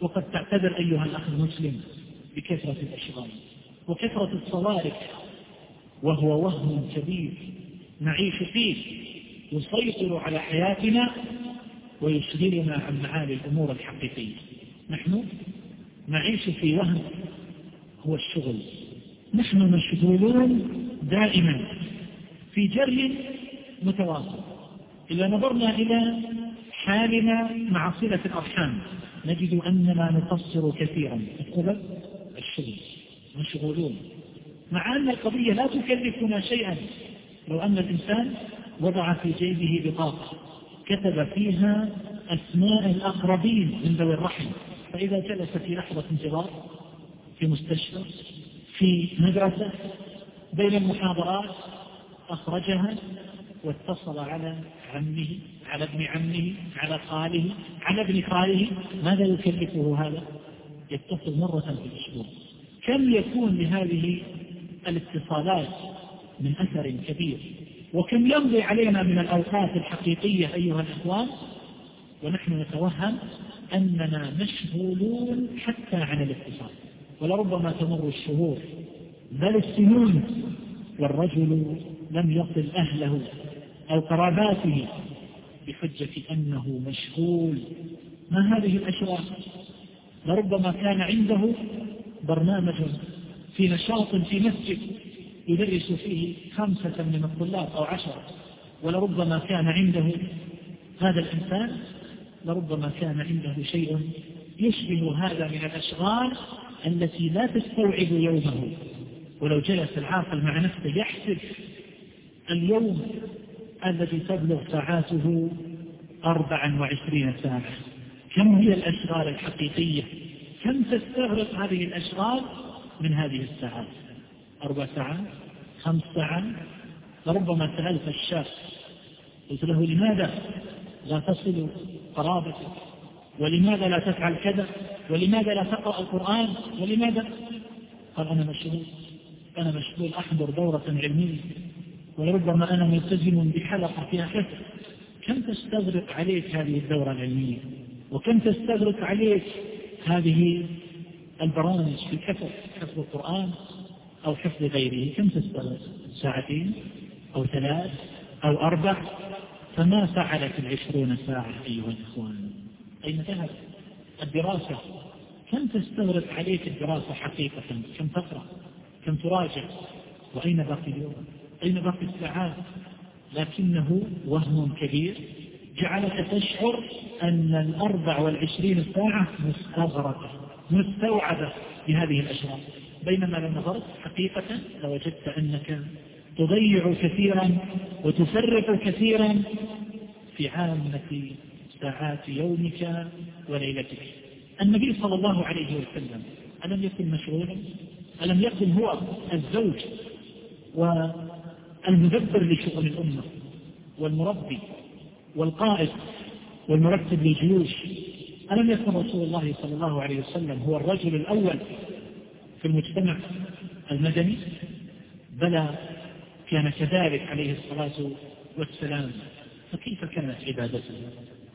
وقد تعتذر أيها الأخ المسلم بكثرة الأشغال. وكثرة الصوارف وهو وهم كبير نعيش فيه يسيطر على حياتنا ويشغلنا عن معالي الأمور الحقيقية. نحن نعيش في وهم هو الشغل. نحن مشغولون دائما في جري متواصل. إذا نظرنا إلى حالنا مع صلة الأرحام. نجد أننا نقصر كثيرا السبب الشغل مشغولون مع أن القضية لا تكلفنا شيئا. لو أن الإنسان وضع في جيبه بطاقة كتب فيها أسماء الأقربين من ذوي الرحم. فإذا جلس في لحظة انتظار في مستشفى في مدرسة بين المحاضرات أخرجها واتصل على عمه على ابن عمه على خاله على ابن خاله. ماذا يكلفه هذا؟ يتصل مرة في الأسبوع. كم يكون لهذه الاتصالات من أثر كبير؟ وكم يمضي علينا من الأوقات الحقيقية أيها الإخوان؟ ونحن نتوهم أننا مشغولون حتى عن الاتصال. ولربما تمر الشهور. بل السنون. والرجل لم يصل أهله. أو قراباته بحجة أنه مشغول. ما هذه الأشياء لربما كان عنده برنامج في نشاط في مسجد يدرس فيه خمسة من الطلاب أو عشرة ولربما كان عنده هذا الإنسان لربما كان عنده شيء يشبه هذا من الأشغال التي لا تستوعب يومه. ولو جلس العاقل مع نفسه يحسب اليوم الذي تبلغ ساعاته أربعا وعشرين ساعة. كم هي الأشغال الحقيقية؟ كم تستغرق هذه الأشغال من هذه الساعات أربع ساعات؟ خمس ساعات؟ فربما سألت الشاب قلت له لماذا لا تصل قرابتك؟ ولماذا لا تفعل كذا؟ ولماذا لا تقرأ القرآن؟ ولماذا؟ قال أنا مشغول أنا مشغول أحضر دورة علمية. ولربما أنا ملتزم بحلقة فيها كذا كم تستغرق عليك هذه الدورة العلمية؟ وكم تستغرق عليك هذه البرامج في حفظ حفظ القرآن أو حفظ غيره؟ كم تستغرق؟ ساعتين أو ثلاث أو أربع؟ فما فعلت العشرون ساعة أيها الإخوان؟ أين ذهب الدراسة. كم تستغرق عليك الدراسة حقيقة؟ كم تقرأ؟ كم تراجع؟ وأين باقي اليوم؟ أين باقي الساعات؟ لكنه وهم كبير. جعلك تشعر أن الأربع والعشرين ساعة مستغرقة مستوعبة بهذه الأشياء. بينما لو نظرت حقيقة لوجدت أنك تضيع كثيرا وتفرق كثيرا في عامة ساعات يومك وليلتك. النبي صلى الله عليه وسلم ألم يكن مشغولا ألم يكن هو الزوج؟ والمدبر لشؤون الأمة والمربي والقائد والمرتب للجيوش. ألم يكن رسول الله صلى الله عليه وسلم هو الرجل الأول في المجتمع المدني؟ بلى كان كذلك عليه الصلاة والسلام. فكيف كانت عبادته؟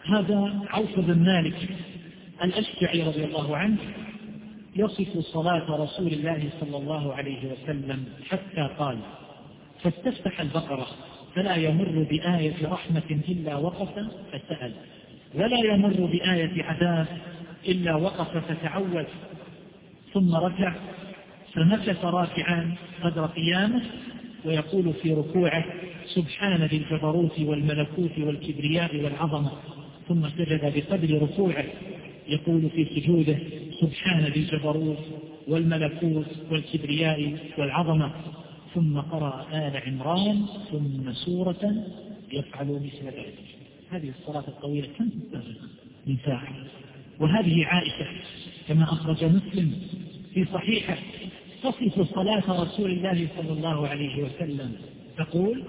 هذا عوف بن مالك الأشجعي رضي الله عنه يصف صلاة رسول الله صلى الله عليه وسلم حتى قال فاستفتح البقرة فلا يمر بآية رحمة إلا وقف فسأل. ولا يمر بآية عذاب إلا وقف فتعوذ ثم ركع فمكث راكعا قدر قيامه ويقول في ركوعه سبحان ذي الجبروت والملكوت والكبرياء والعظمة. ثم سجد بقدر ركوعه يقول في سجوده سبحان ذي الجبروت والملكوت والكبرياء والعظمة. ثم قرأ آل عمران ثم سورة يفعل مثل ذلك. هذه الصلاة الطويلة كم من ساعة. وهذه عائشة كما أخرج مسلم في صحيحة تصف صلاة رسول الله صلى الله عليه وسلم تقول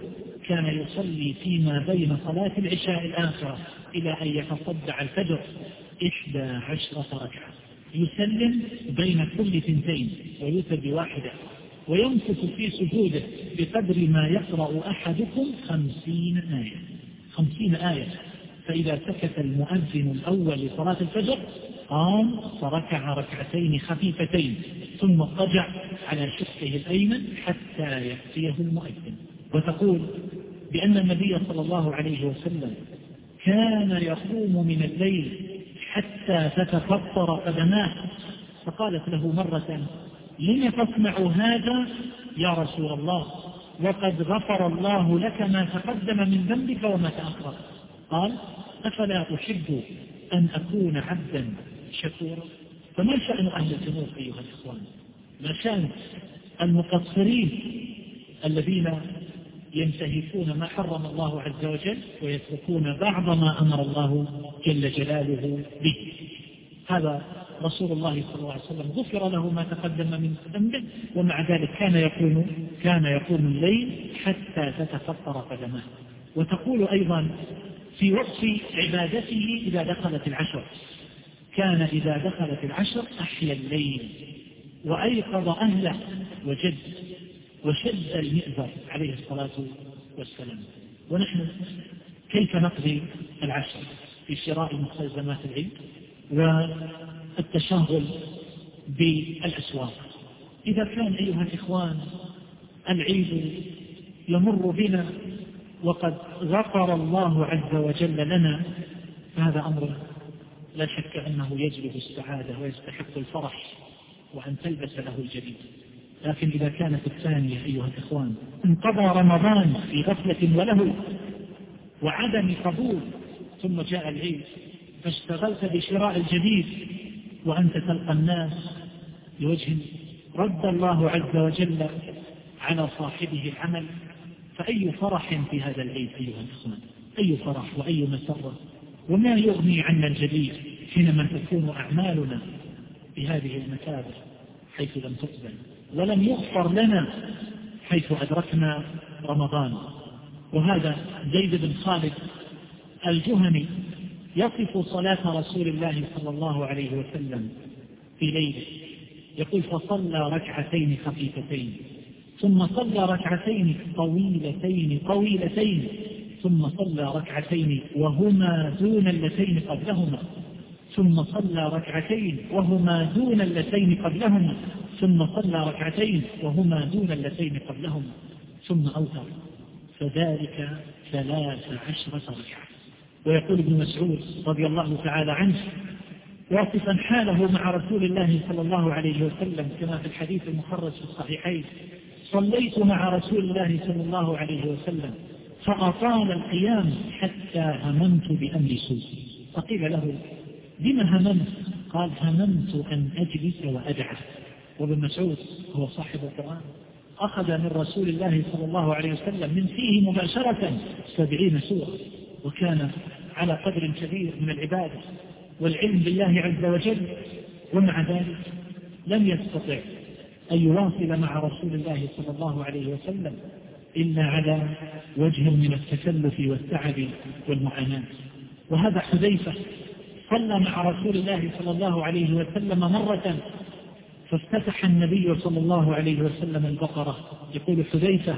كان يصلي فيما بين صلاة العشاء الآخرة إلى أن يتصدع الفجر إحدى عشرة ركعة. يسلم بين كل ثنتين ويوتر بواحدة. ويمسك في سجوده بقدر ما يقرأ أحدكم خمسين آية. خمسين آية. فإذا سكت المؤذن الأول لصلاة الفجر قام فركع ركعتين خفيفتين ثم اضطجع على شقه الأيمن حتى يأتيه المؤذن. وتقول بأن النبي صلى الله عليه وسلم كان يقوم من الليل حتى تتفطر قدماه. فقالت له مرة لم تصنع هذا يا رسول الله؟ وقد غفر الله لك ما تقدم من ذنبك وما تأخر. قال أفلا أحب أن أكون عبدا شكورا؟ فما شأن أهل الذنوب أيها الإخوان؟ ما شأن المقصرين الذين ينتهكون ما حرم الله عز وجل ويتركون بعض ما أمر الله جل جلاله به؟ هذا رسول الله صلى الله عليه وسلم غفر له ما تقدم من ذنبه ومع ذلك كان يقوم كان يقوم الليل حتى تتفطر قدماه. وتقول أيضا في وقت عبادته إذا دخلت العشر. كان إذا دخلت العشر أحيا الليل وأيقظ أهله وجد وشد المئزر عليه الصلاة والسلام. ونحن كيف نقضي العشر في شراء مستلزمات العيد؟ والتشاغل بالأسواق. إذا كان أيها الإخوان العيد يمر بنا وقد غفر الله عز وجل لنا فهذا أمر لا شك أنه يجلب السعادة ويستحق الفرح وأن تلبس له الجديد. لكن إذا كانت الثانية أيها الإخوان انقضى رمضان في غفلة وله وعدم قبول ثم جاء العيد فاشتغلت بشراء الجديد وأنت تلقى الناس بوجه رد الله عز وجل على صاحبه العمل فأي فرح في هذا العيد أيها الإخوان؟ أي فرح وأي مسرة؟ وما يغني عنا الجديد حينما تكون أعمالنا بهذه المكابر حيث لم تقبل؟ ولم يغفر لنا حيث أدركنا رمضان. وهذا زيد بن خالد الجهني يصف صلاة رسول الله صلى الله عليه وسلم في ليله. يقول فصلى ركعتين خفيفتين ثم صلى ركعتين طويلتين طويلتين ثم صلى ركعتين وهما دون اللتين قبلهما ثم صلى ركعتين وهما دون اللتين قبلهما ثم صلى ركعتين وهما دون اللتين قبلهما ثم أوتر. فذلك ثلاث عشرة ركعة. ويقول ابن مسعود رضي الله تعالى عنه واصفا حاله مع رسول الله صلى الله عليه وسلم كما في الحديث المخرج في الصحيحين صليت مع رسول الله صلى الله عليه وسلم فأطال القيام حتى هممت بأمر سوء. فقيل له بما هممت؟ قال هممت أن أجلس وأدعى. وابن مسعود هو صاحب القرآن أخذ من رسول الله صلى الله عليه وسلم من فيه مباشرة سبعين سورة. وكان على قدر كبير من العبادة والعلم بالله عز وجل ومع ذلك لم يستطع أن يواصل مع رسول الله صلى الله عليه وسلم إلا على وجه من التكلف والتعب والمعاناة. وهذا حذيفة صلى مع رسول الله صلى الله عليه وسلم مرة فافتتح النبي صلى الله عليه وسلم البقرة. يقول حذيفة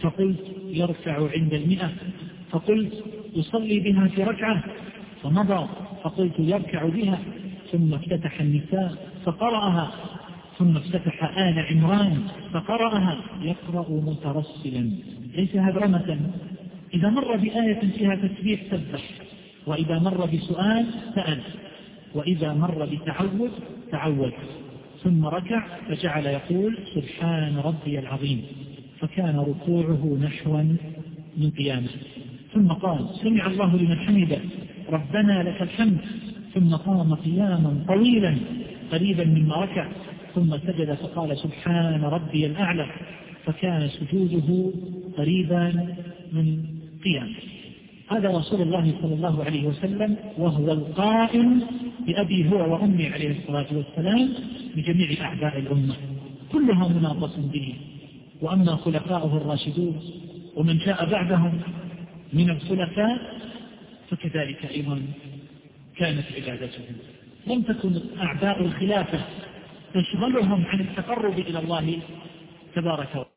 فقلت يركع عند المئة فقلت يصلي بها في ركعة فمضى فقلت يركع بها ثم افتتح النساء فقرأها ثم افتتح آل عمران فقرأها يقرأ مترسلا. ليس هدرمة إذا مر بآية فيها تسبيح سبح وإذا مر بسؤال سأل وإذا مر بتعوذ تعوذ ثم ركع فجعل يقول سبحان ربي العظيم فكان ركوعه نحوا من قيامة. ثم قال سمع الله لمن حمده ربنا لك الحمد. ثم قام قياما طويلا قريبا مما ركع ثم سجد فقال سبحان ربي الأعلى. فكان سجوده قريبا من قيامه. هذا رسول الله صلى الله عليه وسلم وهو القائم بأبي هو وأمي عليه الصلاة والسلام بجميع أعداء الأمة. كلها مناقص به. وأما خلفاؤه الراشدون ومن جاء بعدهم من الخلفاء فكذلك أيضا كانت عبادتهم. لم تكن أعداء الخلافة تشغلهم عن التقرب إلى الله تبارك وتعالى.